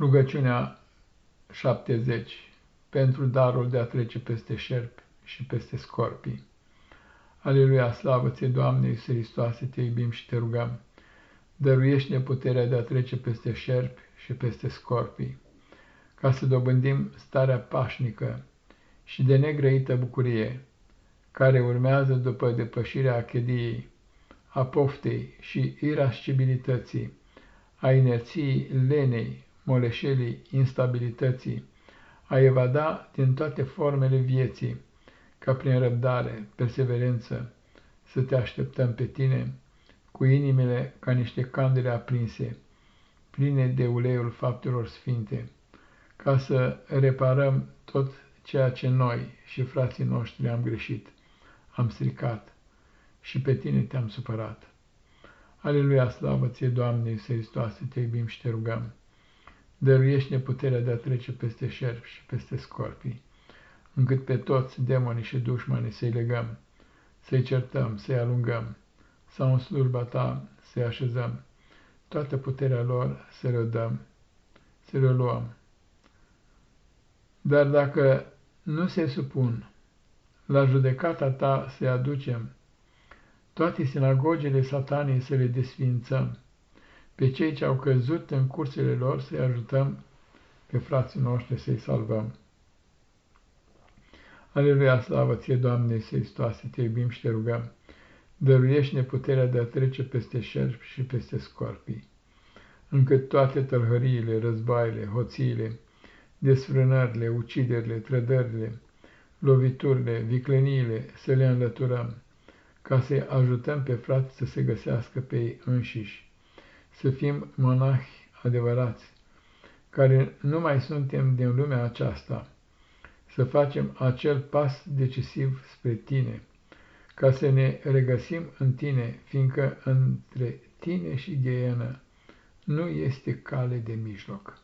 Rugăciunea 70 pentru darul de a trece peste șerpi și peste scorpii. Aleluia, slavă ție, Doamne Iisus Hristoase, te iubim și te rugăm. Dăruiește-ne puterea de a trece peste șerpi și peste scorpii, ca să dobândim starea pașnică și de negrăită bucurie, care urmează după depășirea achediei, a poftei și irascibilității, a inerției lenei, moleșelii instabilității, a evada din toate formele vieții, ca prin răbdare, perseverență, să te așteptăm pe tine, cu inimile ca niște candele aprinse, pline de uleiul faptelor sfinte, ca să reparăm tot ceea ce noi și frații noștri am greșit, am stricat și pe tine te-am supărat. Aleluia, slavă ție, Doamne, Iisuse te iubim și te rugăm dăruiește-ne puterea de a trece peste șerpi și peste scorpii, încât pe toți demonii și dușmanii să-i legăm, să-i certăm, să-i alungăm, sau în slujba ta să-i așezăm, toată puterea lor să le dăm, să le luăm. Dar dacă nu se supun, la judecata ta să-i aducem, toate sinagogele satanii să le desfințăm, pe cei ce au căzut în cursele lor să-i ajutăm, pe frații noștri să-i salvăm. Aleluia, slavă ție, Doamne, Iisuse te iubim și te rugăm, dăruiește-ne puterea de a trece peste șerpi și peste scorpii, încât toate tălhăriile, războaiele, hoțiile, desfrânările, uciderile, trădările, loviturile, vicleniile, să le înlăturăm, ca să-i ajutăm pe frați să se găsească pe ei înșiși să fim monahi adevărați, care nu mai suntem din lumea aceasta, să facem acel pas decisiv spre tine, ca să ne regăsim în tine, fiindcă între tine și gheienă nu este cale de mijloc.